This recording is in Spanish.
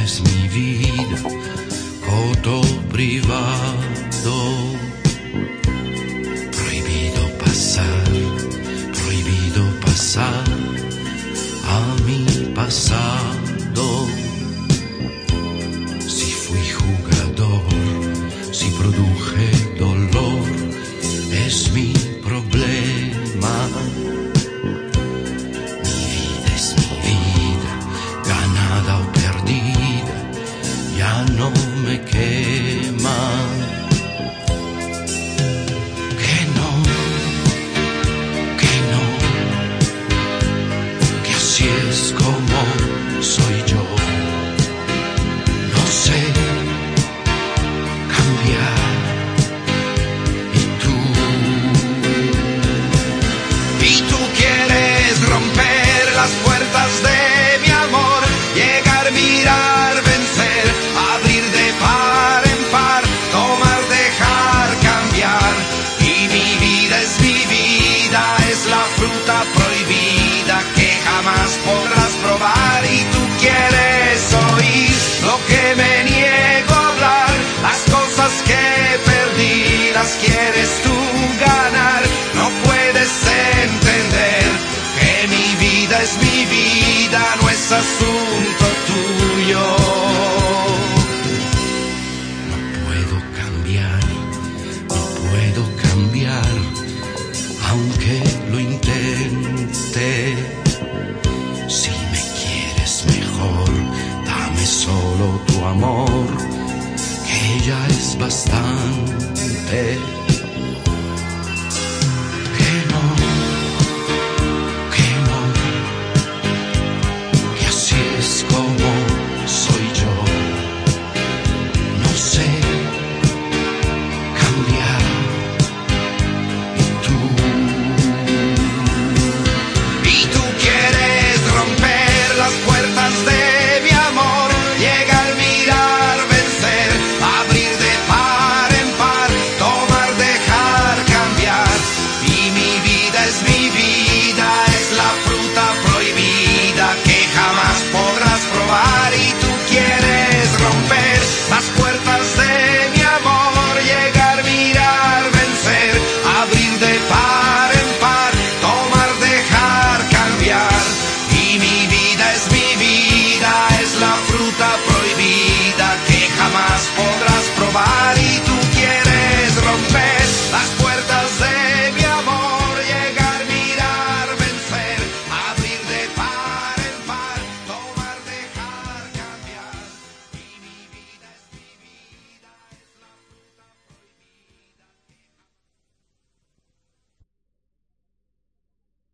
das mi vida coto privado. Prohibido pasar, prohibido pasar a mi pasado. Si fui jugador, si produje me quema. jamás podrás probar y tú quieres oír lo que me niego a hablar, las cosas que perdí las quieres tú ganar, no puedes entender que mi vida es mi vida, no es asunto tuyo. No puedo cambiar, no puedo cambiar, aunque solo tu amor, que ya es bastante. mi vida es la fruta prohibida que jamás podrás probar y tú quieres romper las puertas de mi amor, llegar, mirar, vencer, abrir de par en par, tomar, dejar, cambiar. Y mi vida es mi vida, es la fruta